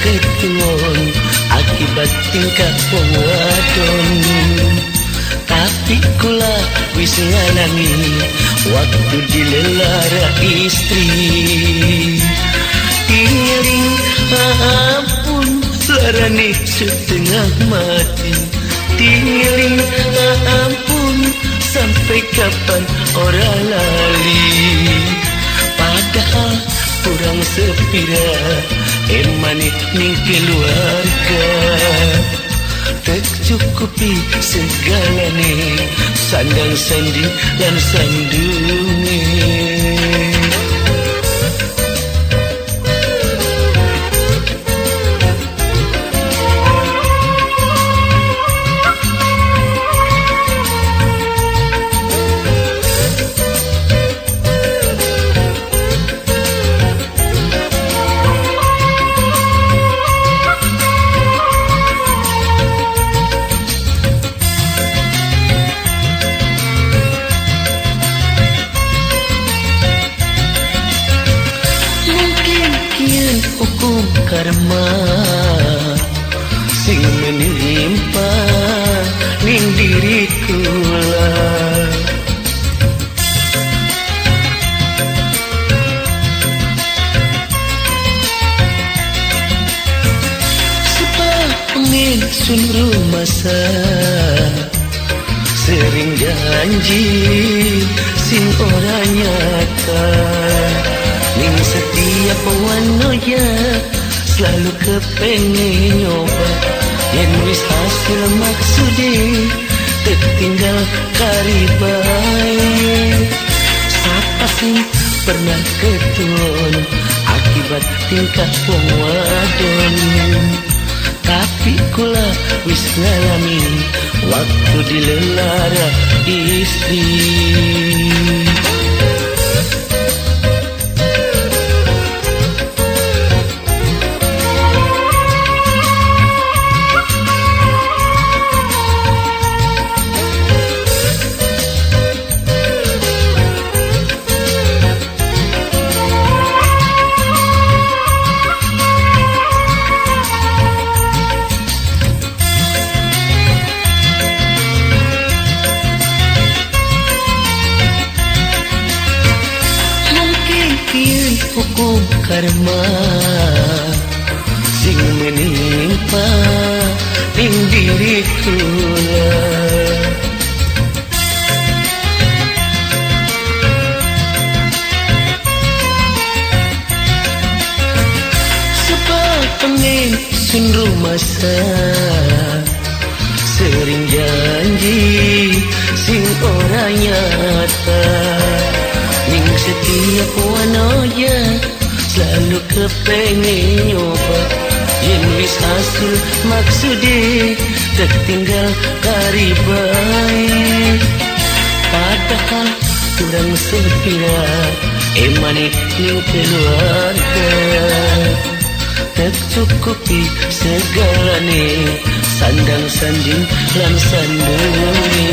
ketuon akibat tingkah wong wadon tapi kula wis ngalami waktu dilelara istri. Tiring ampun larani setengah mati. Tiring ampun sampai kapan orang lali kurang sepira emani ning keluarga. Tercukupi segalane sandang sanding dan sandunge karma. Sing menimpa ning diriku lah Sepangin seluruh masa Sering janji sing orang nyata. Ning setiap wanoya Selalu kepengen nyoba. Yang wis hasil maksudnya Tertinggal karibai Siapa sih pernah ketuan Akibat tingkah wong Tapi kula wis ngalami Waktu dilelara istri karma. Sing menimpa ning diriku sebab pengen sun masa sering janji sing orang nyata. Ning setiap wanoya Selalu kepengen nyoba. Yen wis hasil maksudnya Tertinggal karibai Padahal kurang sepira Emane ning keluarga. Tercukupi segalane Sandang sanding lan sandungi